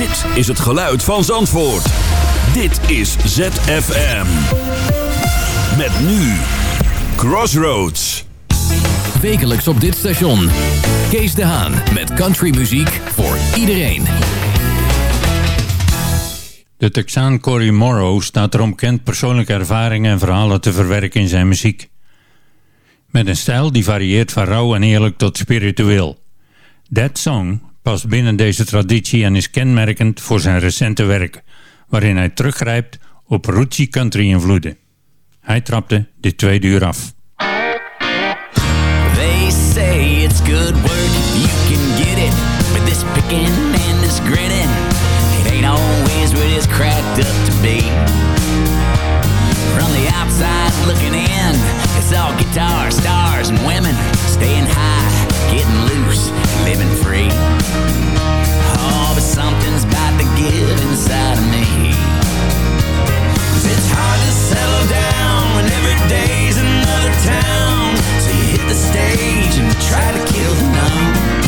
Dit is het geluid van Zandvoort. Dit is ZFM. Met nu Crossroads. Wekelijks op dit station. Kees de Haan met countrymuziek voor iedereen. De Texaan Cory Morrow staat erom bekend persoonlijke ervaringen en verhalen te verwerken in zijn muziek. Met een stijl die varieert van rauw en eerlijk tot spiritueel. That Song past binnen deze traditie en is kenmerkend voor zijn recente werk, waarin hij teruggrijpt op rootsy country invloeden. Hij trapte dit tweede uur af. They say it's good work you can get it. But this picking and this grinning, it ain't always what it's cracked up to be. From the outside looking in, it's all guitar, stars, and women staying high, getting loose, living free. Oh, but something's to give inside of me. It's hard to settle down when every day's another town. So you hit the stage and try to kill the numb.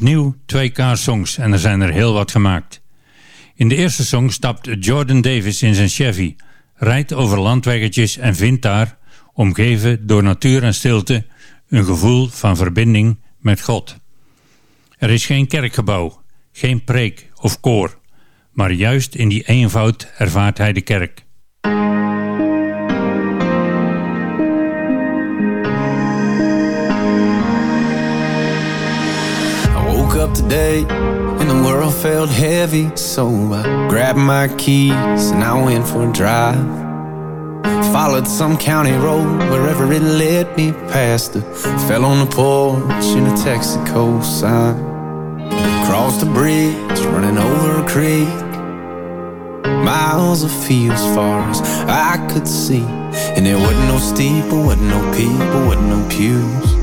Opnieuw twee K-songs en er zijn er heel wat gemaakt. In de eerste song stapt Jordan Davis in zijn Chevy, rijdt over landweggetjes en vindt daar, omgeven door natuur en stilte, een gevoel van verbinding met God. Er is geen kerkgebouw, geen preek of koor, maar juist in die eenvoud ervaart hij de kerk. Today and the world felt heavy, so I grabbed my keys and I went for a drive. Followed some county road wherever it led me past it. Fell on the porch in a Texaco sign. Crossed a bridge running over a creek. Miles of fields far as I could see. And there wasn't no steeple, wasn't no people, wasn't no pews.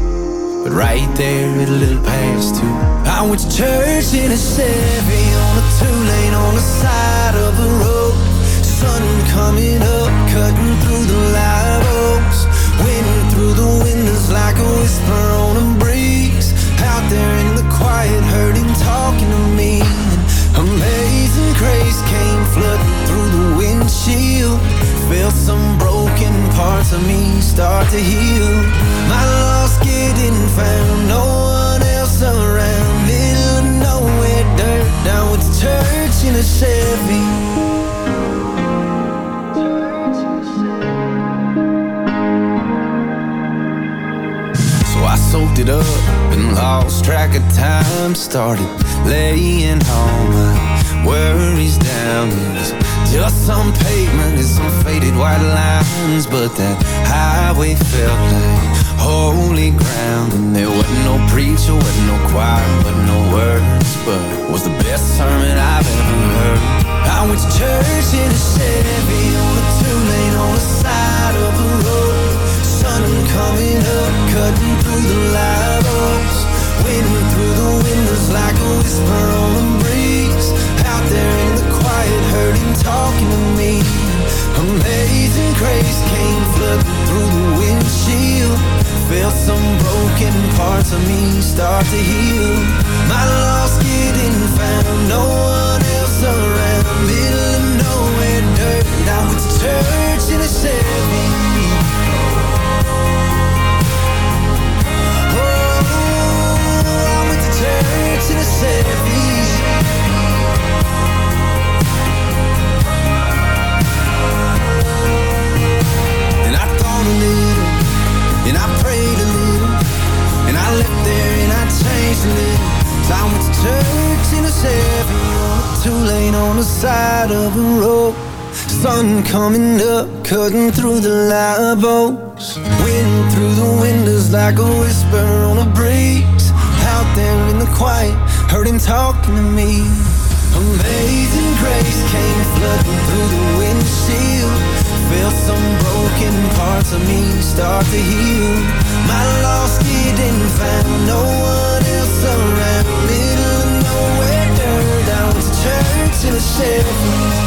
But right there at a little past two, I went to church in a Chevy on a two-lane on the side of the road. Sun coming up, cutting through the live oaks. Wind through the windows like a whisper on a breeze. Out there in the quiet, him talking to me. And amazing grace came flooding through the windshield. Felt some broken parts of me start to heal. My lost getting found, no one else around. Middle of nowhere, dirt with the church in a Chevy. So I soaked it up and lost track of time. Started laying all my worries down. Just some pavement and some faded white lines. But that highway felt like holy ground. And there wasn't no preacher, wasn't no choir, wasn't no words. But it was the best sermon I've ever heard. I went to church in a Chevy on a two-lane on the side of the road. Sun coming up, cutting through the live oaks. Wind through the windows like a whisper on a breeze. Out there in the heard him talking to me. Amazing grace came flooding through the windshield. Felt some broken parts of me start to heal. My lost getting found, no one else around. Middle of nowhere, dirt. Now it's church coming up, cutting through the oaks. Wind through the windows like a whisper on a breeze. Out there in the quiet, heard him talking to me. Amazing grace came flooding through the windshield. Felt some broken parts of me start to heal. My lost getting found, no one else around. Middle of nowhere, dirt. I went to church in a Chevy.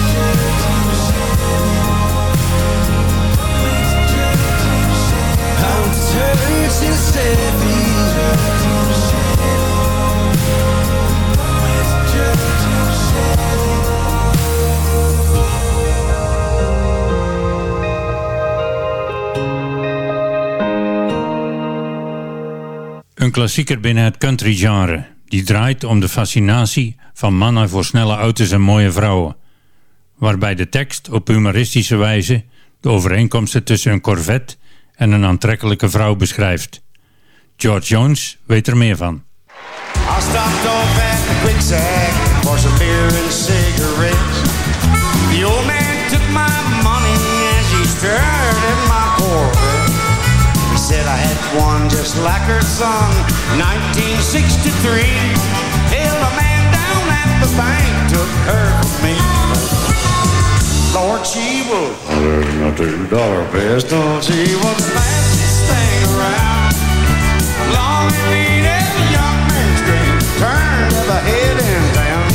Een klassieker binnen het country genre, die draait om de fascinatie van mannen voor snelle auto's en mooie vrouwen. Waarbij de tekst op humoristische wijze de overeenkomsten tussen een Corvette en een aantrekkelijke vrouw beschrijft. George Jones weet er meer van. I stopped off at the Quicksack for some beer and cigarettes. The old man took my money as he started my Corvette. He said I had one just like her son, 1963. Till a man down at the bank took a two-dollar pistol. She was the fastest thing around. Long and lean as a young man's dream. Turned of a head in town.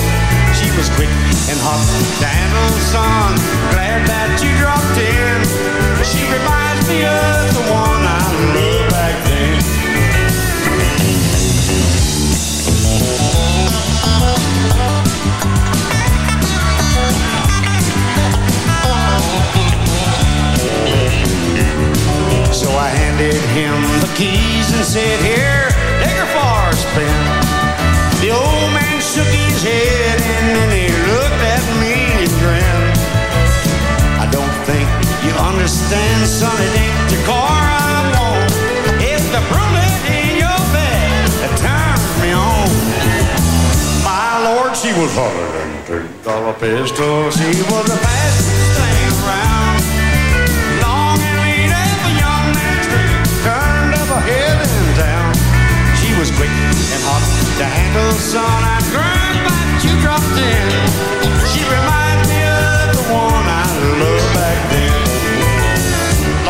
She was quick and hot handle, son. Glad that you dropped in. She reminds me of the one handed him the keys and said, Here, take her for a spin. The old man shook his head and then he looked at me and grinned. I don't think you understand, son, it ain't the car I want. It's the bullet in your bed that turns me on. My lord, she was hotter than two dollar pistol. She was the fastest to handle, son. I cried but you dropped in. She reminds me of the one I loved back then.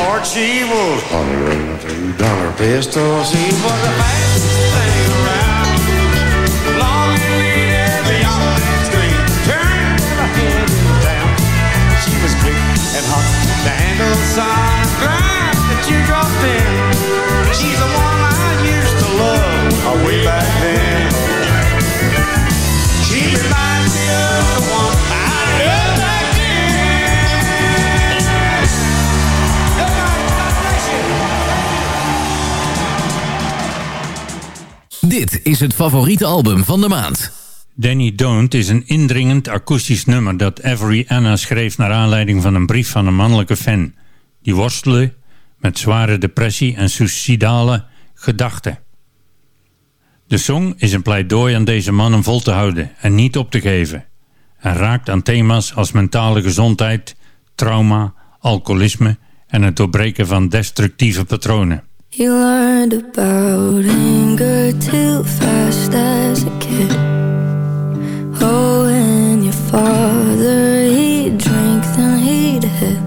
Lord, she was hotter than a two dollar pistol. She was the fastest thing around. Long and lean a young man's dream. Turned her head in town. She was quick and hot to handle, son. Glad but you dropped in. She's the Dit is het favoriete album van de maand. Danny Don't is een indringend akoestisch nummer dat Avery Anna schreef naar aanleiding van een brief van een mannelijke fan. Die worstelde met zware depressie en suicidale gedachten. De song is een pleidooi aan deze mannen vol te houden en niet op te geven. En raakt aan thema's als mentale gezondheid, trauma, alcoholisme en het doorbreken van destructieve patronen. You learned about anger too fast as a kid. Oh, and your father, he'd drink, then he'd hit.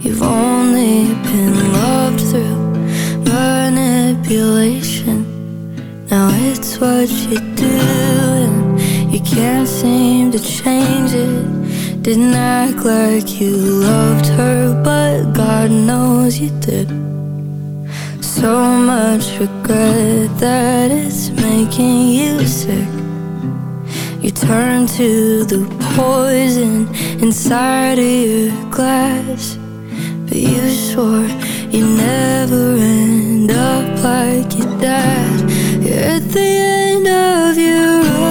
You've only been loved through manipulation. Now it's what you do, and you can't seem to change it. Didn't act like you loved her, but God knows you did. So much regret that it's making you sick. You turn to the poison inside of your glass. But you swore you'd never end up like your dad. You're at the end of your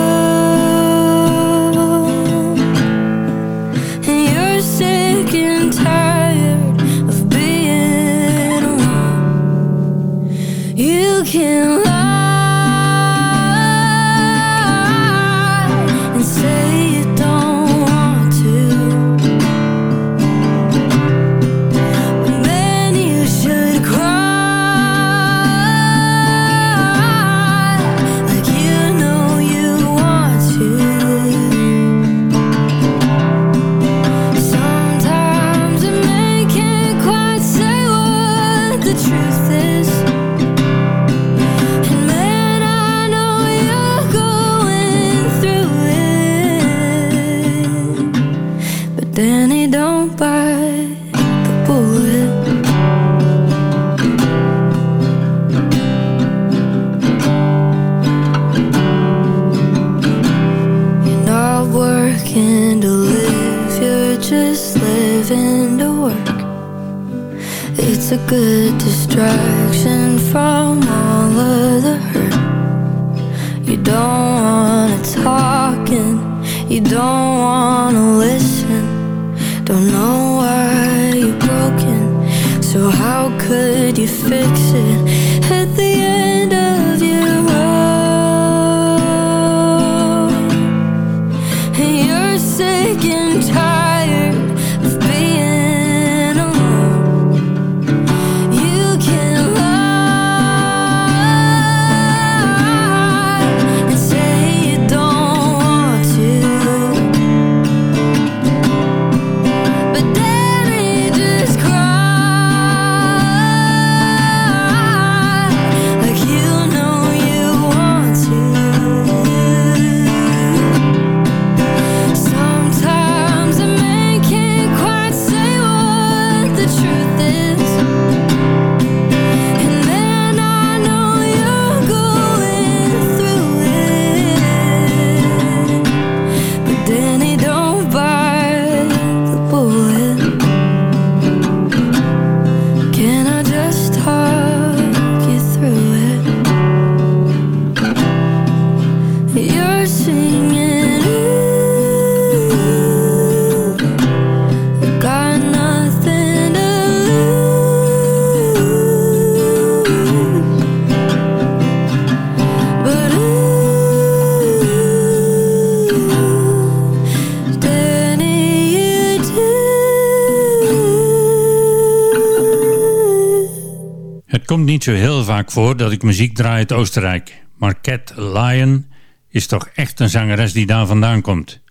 komt niet zo heel vaak voor dat ik muziek draai uit Oostenrijk, maar Cat Lion is toch echt een zangeres die daar vandaan komt.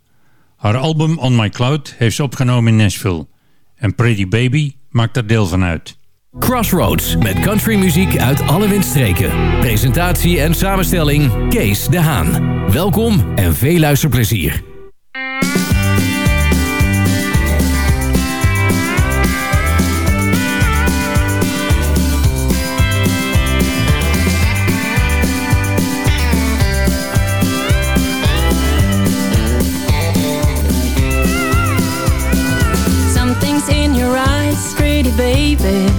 Haar album On My Cloud heeft ze opgenomen in Nashville en Pretty Baby maakt er deel van uit. Crossroads met countrymuziek uit alle windstreken. Presentatie en samenstelling Kees de Haan. Welkom en veel luisterplezier. Baby.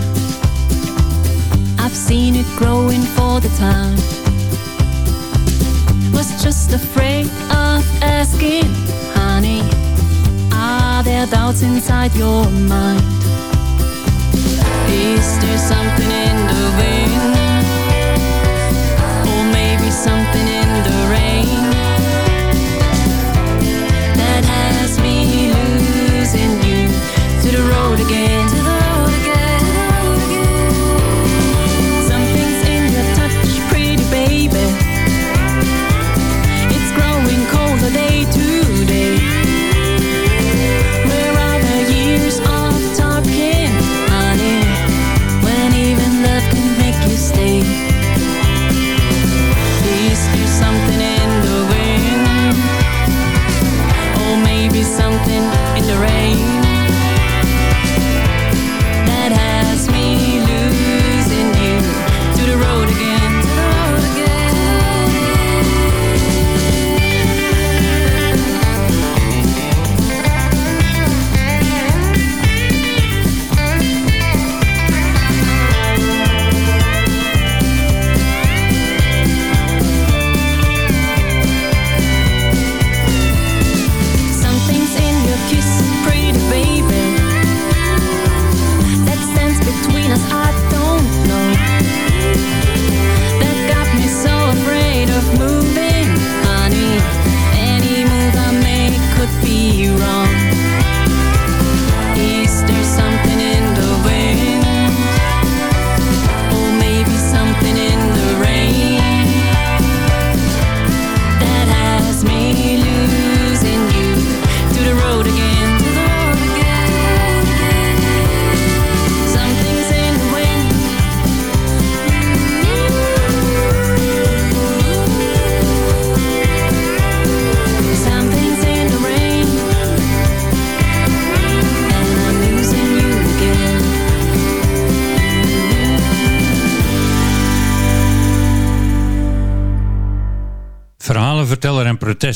I've seen it growing for the time. Was just afraid of asking, honey. Are there doubts inside your mind? Is there something in the wind? Or maybe something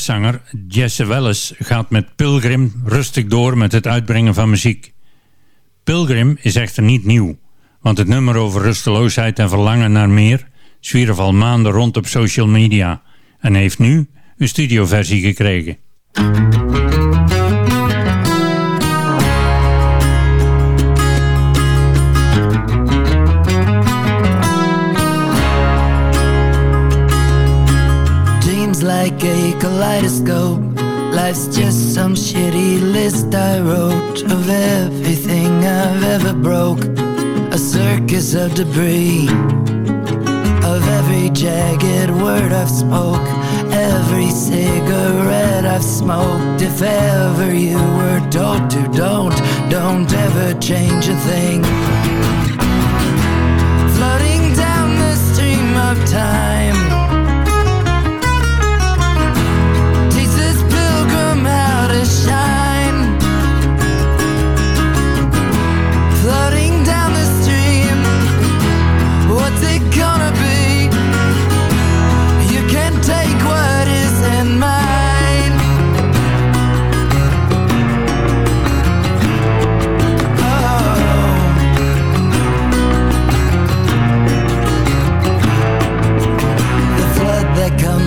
protestzanger Jesse Welles gaat met Pilgrim rustig door met het uitbrengen van muziek. Pilgrim is echter niet nieuw, want het nummer over rusteloosheid en verlangen naar meer zwierf al maanden rond op social media en heeft nu een studioversie gekregen. Like a kaleidoscope. Life's just some shitty list I wrote of everything I've ever broke. A circus of debris. Of every jagged word I've spoke. Every cigarette I've smoked. If ever you were told to, don't, don't ever change a thing.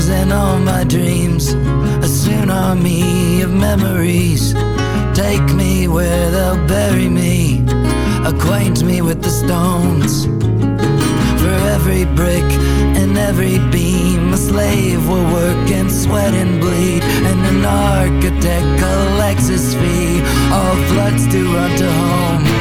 In all my dreams, a tsunami of memories. Take me where they'll bury me, acquaint me with the stones. For every brick and every beam, a slave will work and sweat and bleed, and an architect collects his fee. All floods do run to home.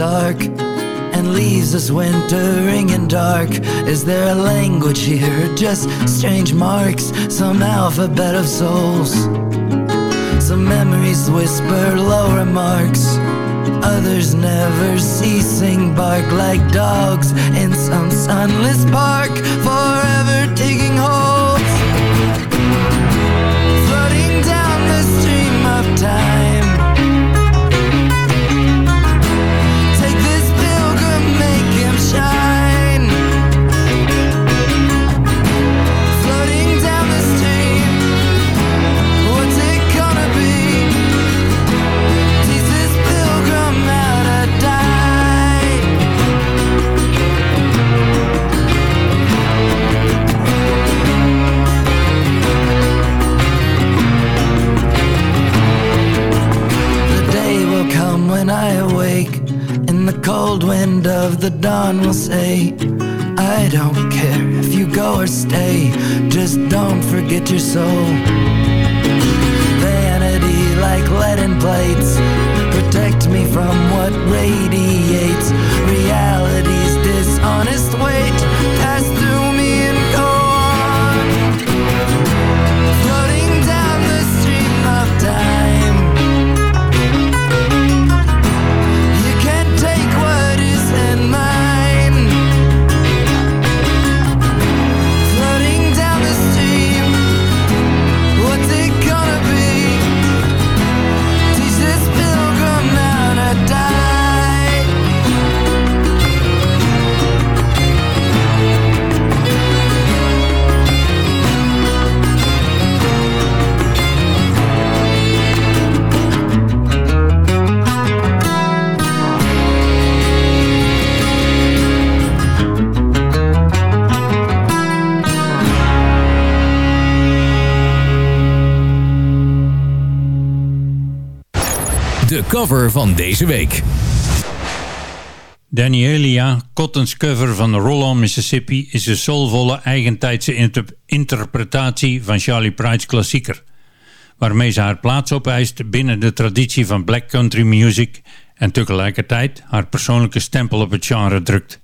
Completes and leaves us wintering in dark. Is there a language here, just strange marks? Some alphabet of souls. Some memories whisper low remarks. Others never ceasing bark like dogs in some sunless park, cold wind of the dawn will say, I don't care if you go or stay, just don't forget your soul. Vanity like leaden plates, protect me from what radiates. Cover van deze week. Danielia Cotton's cover van Roll on Mississippi is een soulvolle eigentijdse inter- interpretatie van Charlie Pride's klassieker, waarmee ze haar plaats opeist binnen de traditie van black country music en tegelijkertijd haar persoonlijke stempel op het genre drukt.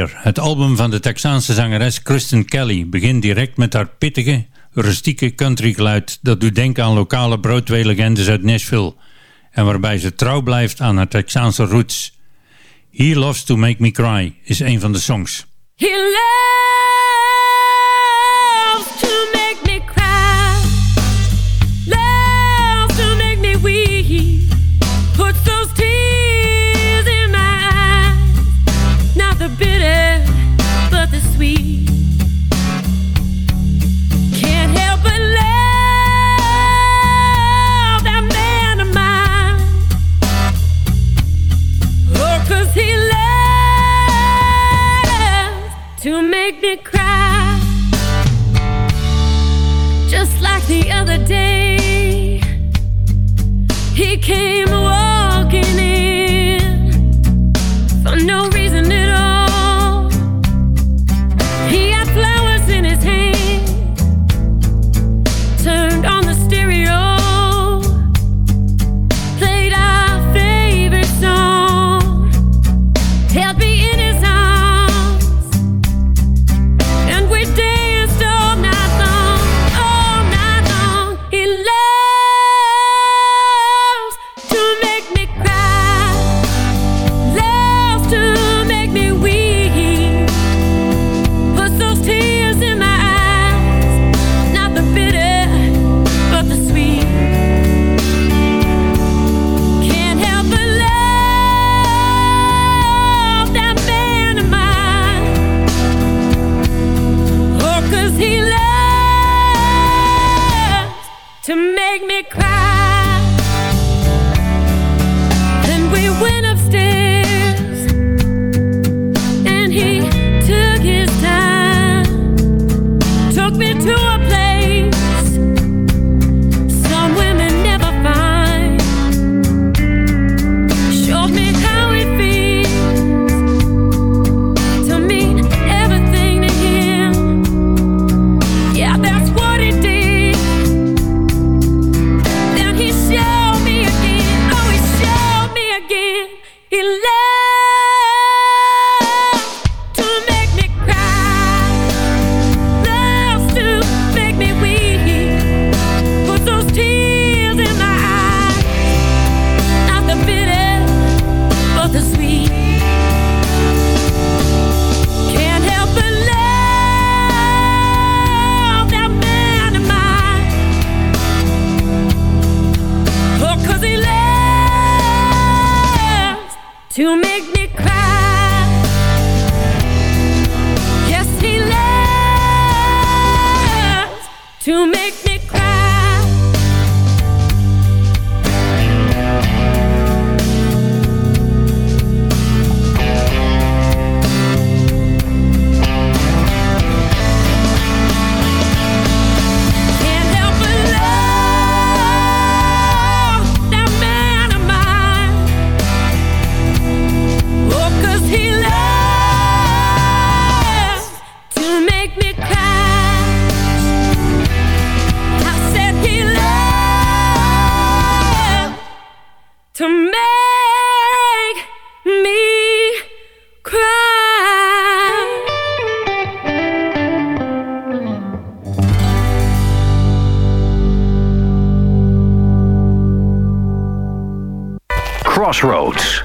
Het album van de Texaanse zangeres Kristen Kelly, begint direct met haar pittige, rustieke countrygeluid dat doet denken aan lokale Broadway-legendes uit Nashville en waarbij ze trouw blijft aan haar Texaanse roots. He Loves to Make Me Cry is een van de songs. Me cry. Just like the other day, he came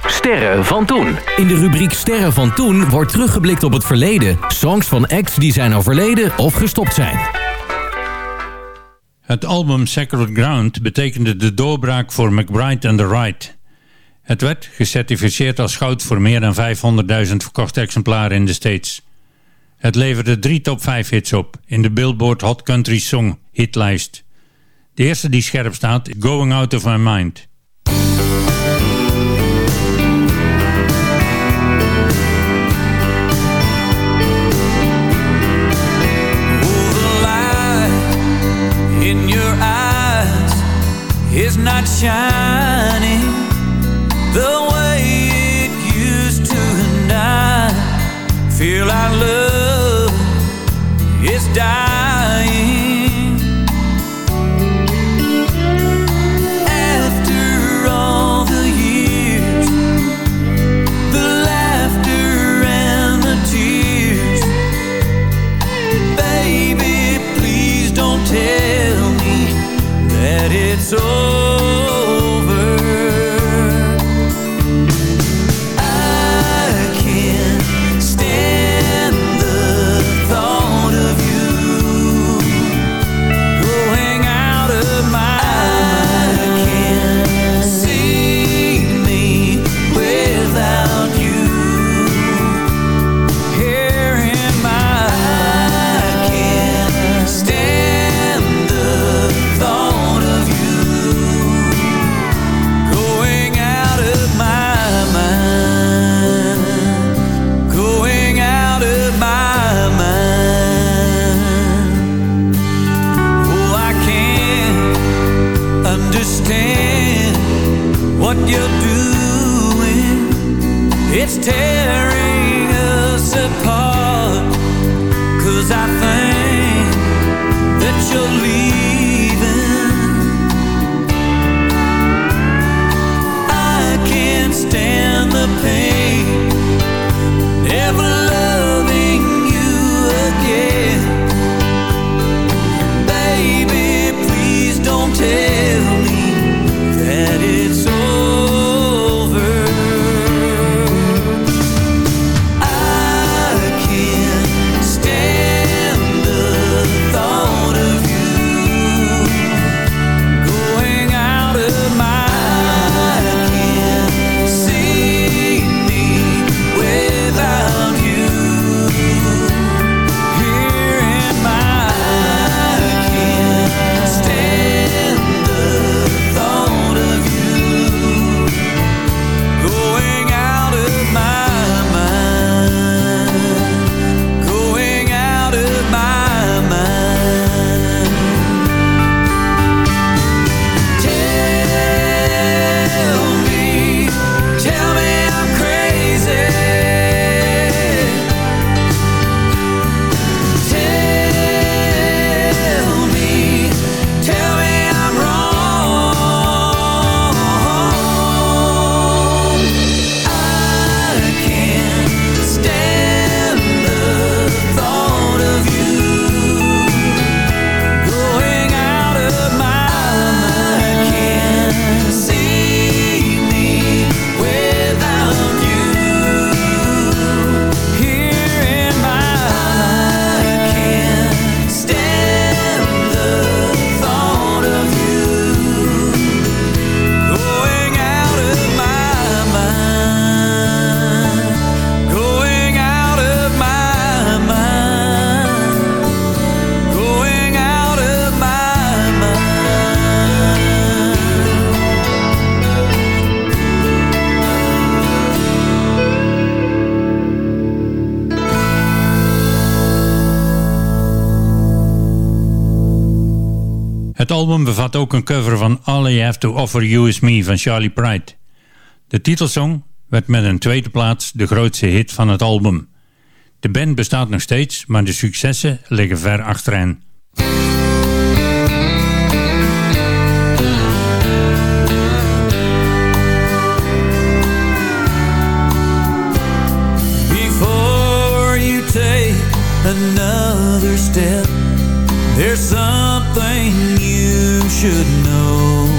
Sterren van toen. In de rubriek Sterren van toen wordt teruggeblikt op het verleden. Songs van acts die zijn overleden of gestopt zijn. Het album Sacred Ground betekende de doorbraak voor McBride and the Right. Het werd gecertificeerd als goud voor meer dan 500.000 verkochte exemplaren in de States. Het leverde drie top 5 hits op in de Billboard Hot Country Song hitlijst. De eerste die scherp staat is Going Out of My Mind. Is Het album bevat ook een cover van All I Have To Offer You Is Me van Charlie Pride. De titelsong werd met een tweede plaats de grootste hit van het album. De band bestaat nog steeds, maar de successen liggen ver achter hen. another step. There's something should know.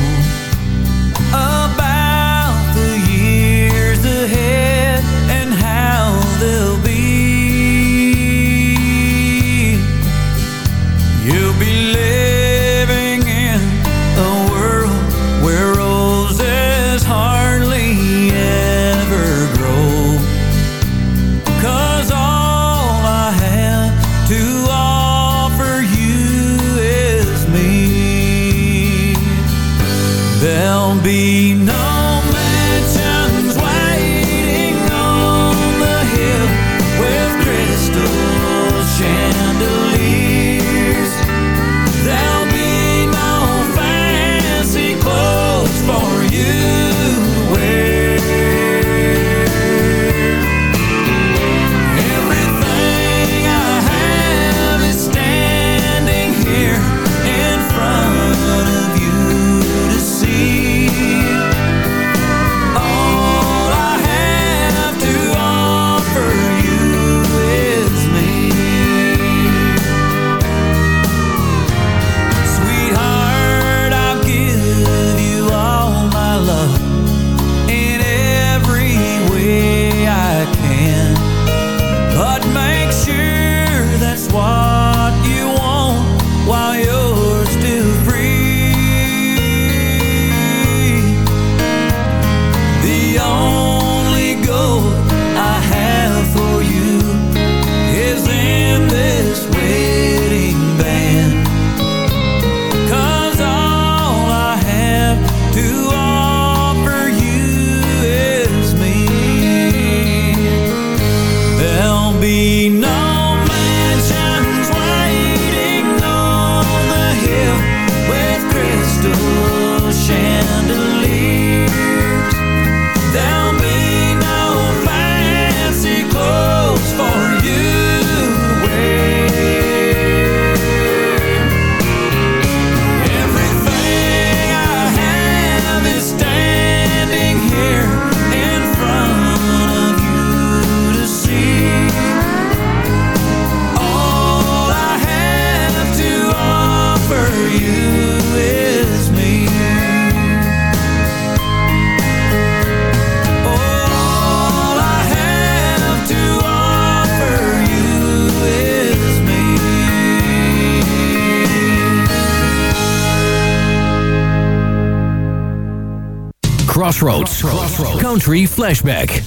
Crossroads. Country Flashback.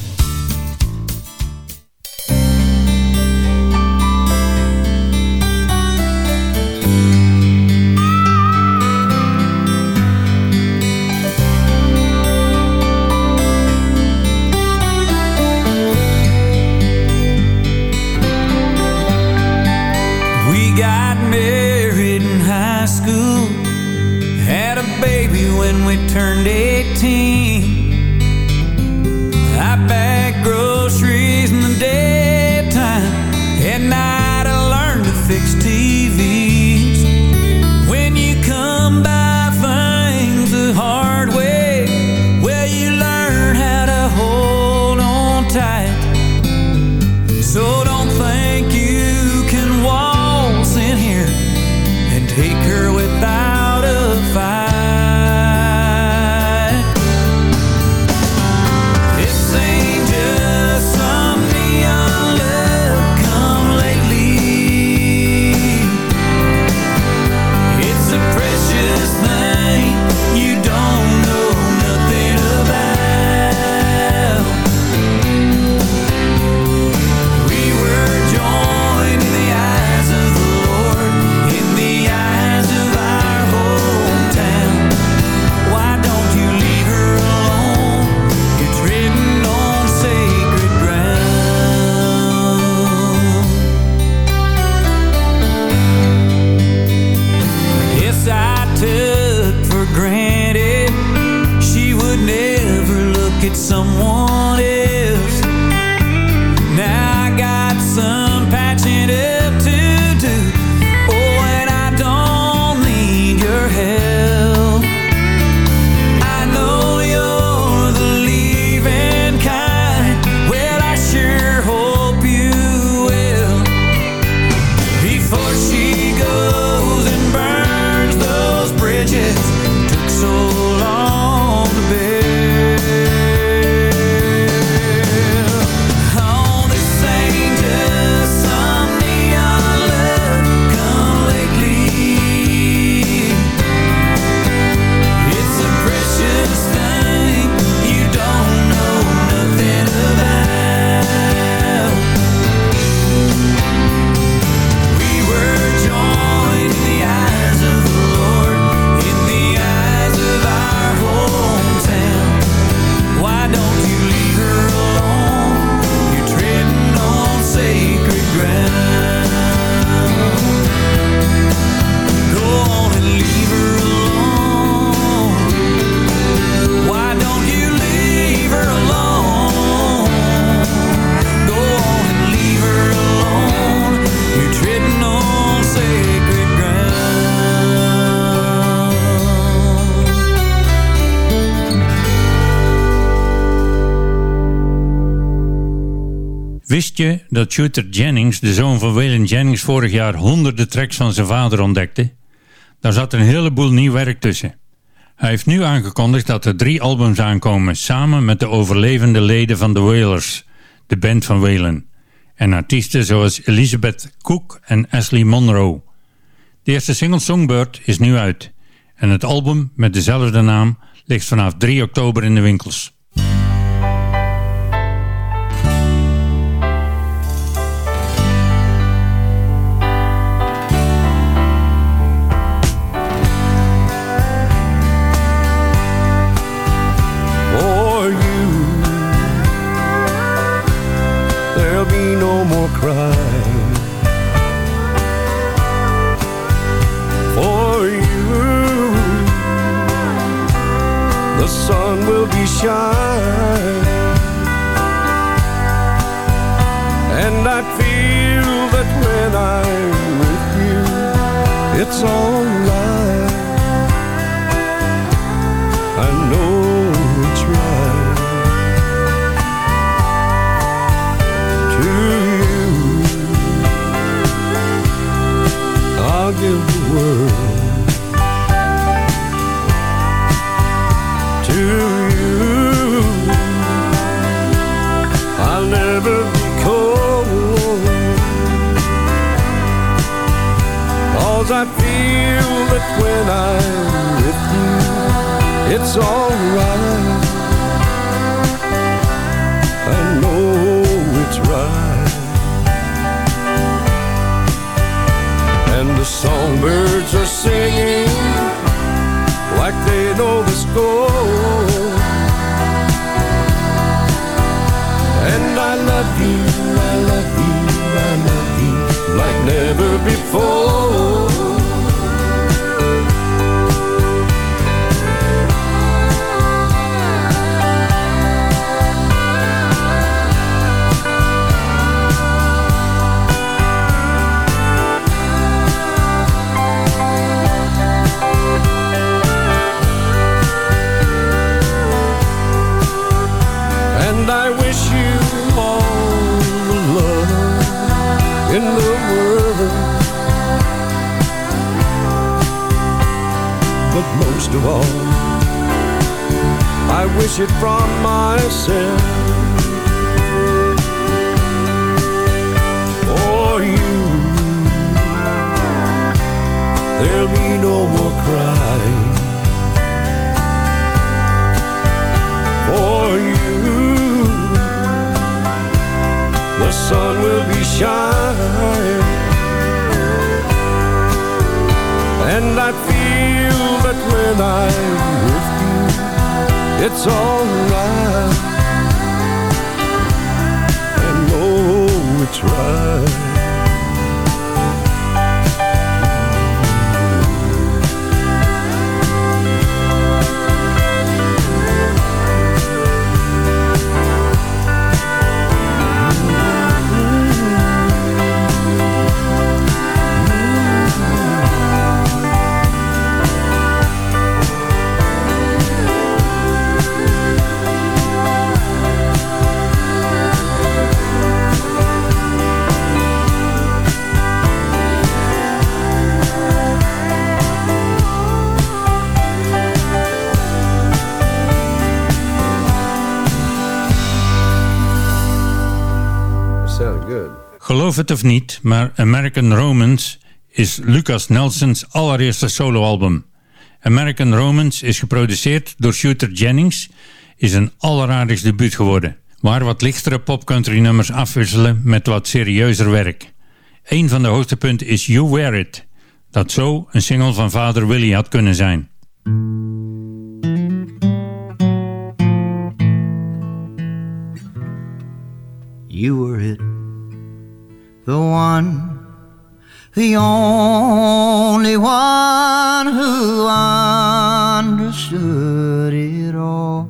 We got married in high school, had a baby when we turned 18. I bagged groceries in the daytime, at night took dat Shooter Jennings, de zoon van Waylon Jennings, vorig jaar honderden tracks van zijn vader ontdekte? Daar zat een heleboel nieuw werk tussen. Hij heeft nu aangekondigd dat er drie albums aankomen, samen met de overlevende leden van de Wailers, de band van Waylon, en artiesten zoals Elizabeth Cook en Ashley Monroe. De eerste single Songbird is nu uit en het album met dezelfde naam ligt vanaf 3 oktober in de winkels. No more crying. For you, the sun will be shining. And I feel that when I'm with you, it's alright. it when I'm with you. It's alright. I know it's right. And the songbirds are singing like they know the score. And I love you, I love you, I love you like never before. But most of all, I wish it from myself. For you, there'll be no more crying. For you, the sun will be shining. And I feel that when I'm with you, it's alright. I know it's right. Het of niet, maar American Romance is Lucas Nelsons allereerste soloalbum. American Romance is geproduceerd door Shooter Jennings, is een alleraardigst debuut geworden, waar wat lichtere popcountry nummers afwisselen met wat serieuzer werk. Een van de hoogtepunten is You Wear It, dat zo een single van vader Willie had kunnen zijn. You were it, the one, the only one who understood it all.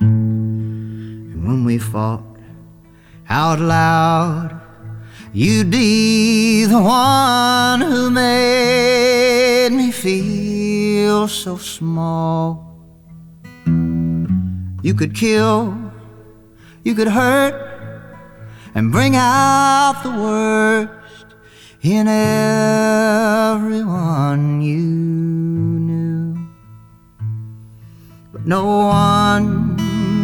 And when we fought out loud, you'd be the one who made me feel so small. You could kill you could hurt and bring out the worst in everyone you knew. But no one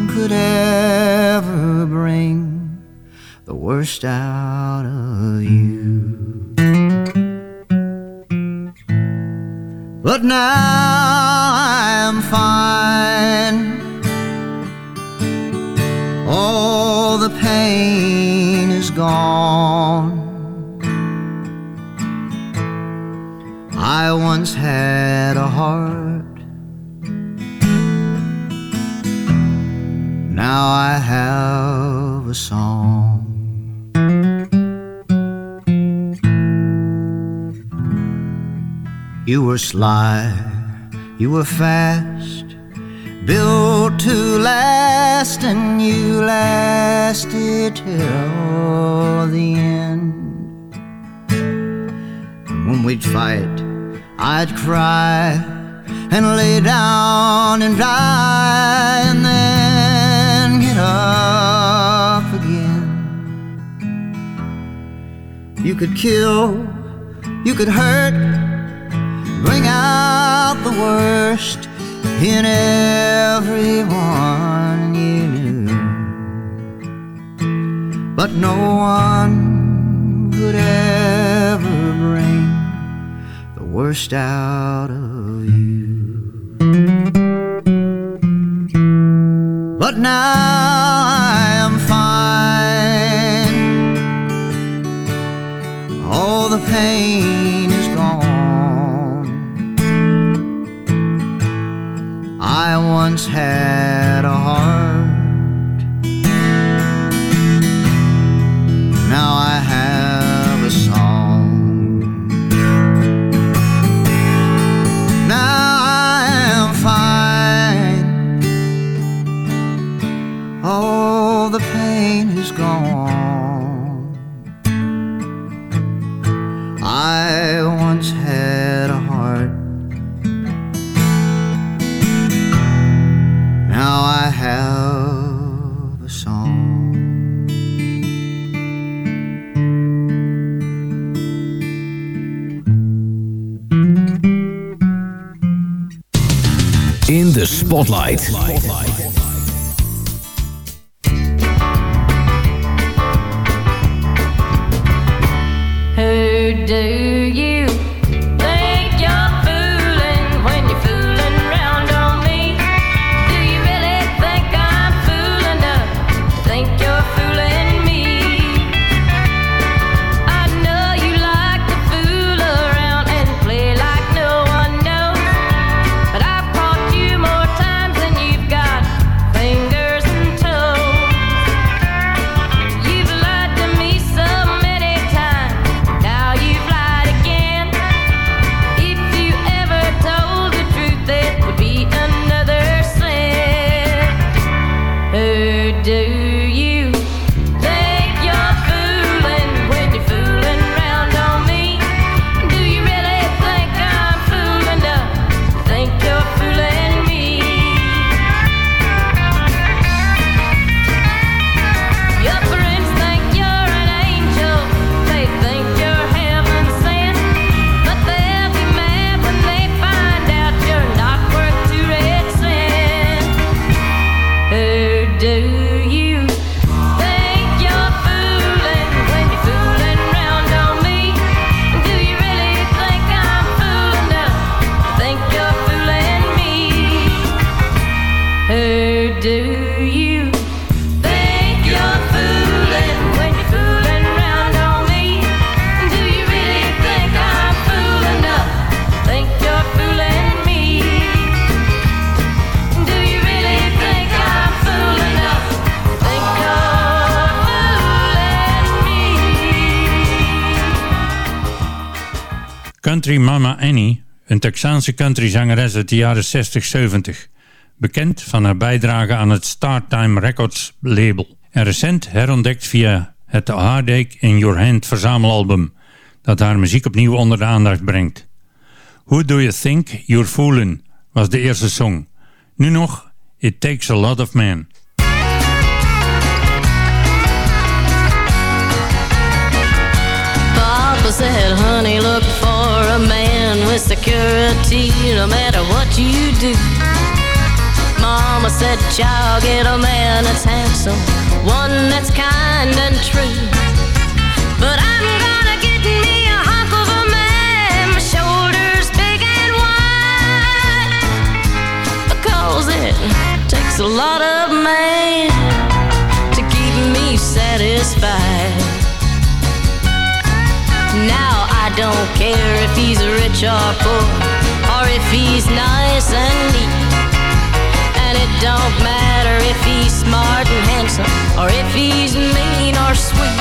could ever bring the worst out of you. But now I'm fine. All the pain is gone. I once had a heart. Now I have a song. You were sly, you were fast, built to last, and you lasted till the end. And when we'd fight, I'd cry and lay down and die, and then get up again. You could kill, you could hurt bring out the worst in everyone you knew. But no one could ever bring the worst out of you. But now I am fine. All the pain I once had a heart. De Spotlight. Who do you Country Mama Annie, een Texaanse countryzangeres uit de jaren 60-70. Bekend van haar bijdrage aan het Startime Records label. En recent herontdekt via het Heartache in Your Hand verzamelalbum. Dat haar muziek opnieuw onder de aandacht brengt. Who Do You Think You're Fooling was de eerste song. Nu nog It Takes a Lot of Men. Papa said, honey, look for a man with security no matter what you do. Mama said, child, get a man that's handsome, one that's kind and true. But I'm gonna get me a hunk of a man, my shoulders big and wide. Because it takes a lot of man to keep me satisfied. Now don't care if he's rich or poor, or if he's nice and neat. And it don't matter if he's smart and handsome, or if he's mean or sweet.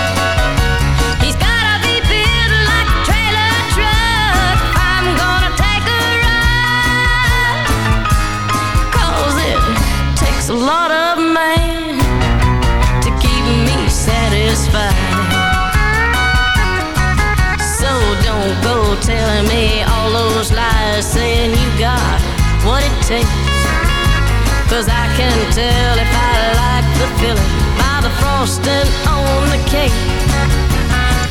He's gotta be built like a trailer truck. I'm gonna take a ride. 'Cause it takes a lot of man to keep me satisfied. Telling me all those lies saying you got what it takes. Cause I can tell if I like the feeling by the frosting on the cake.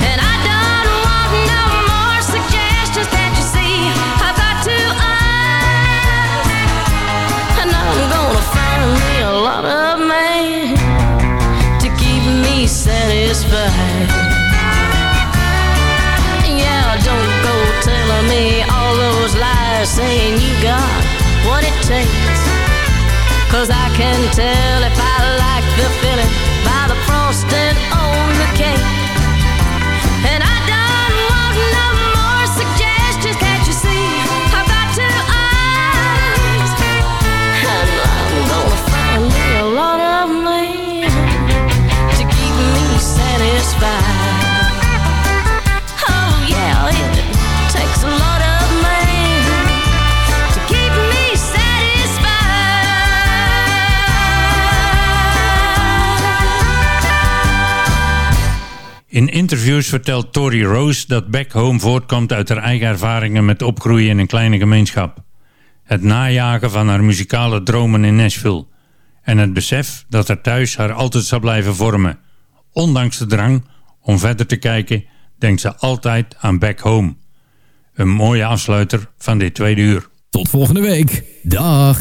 And I don't want no more suggestions that you see. I've got two eyes. And I'm gonna find me a lot of man to keep me satisfied. Telling me all those lies saying you got what it takes. Cause I can tell if I like the feeling by the frosting on the cake. In interviews vertelt Tori Rose dat Back Home voortkomt uit haar eigen ervaringen met opgroeien in een kleine gemeenschap. Het najagen van haar muzikale dromen in Nashville. En het besef dat haar thuis haar altijd zal blijven vormen. Ondanks de drang om verder te kijken, denkt ze altijd aan Back Home. Een mooie afsluiter van dit tweede uur. Tot volgende week. Dag.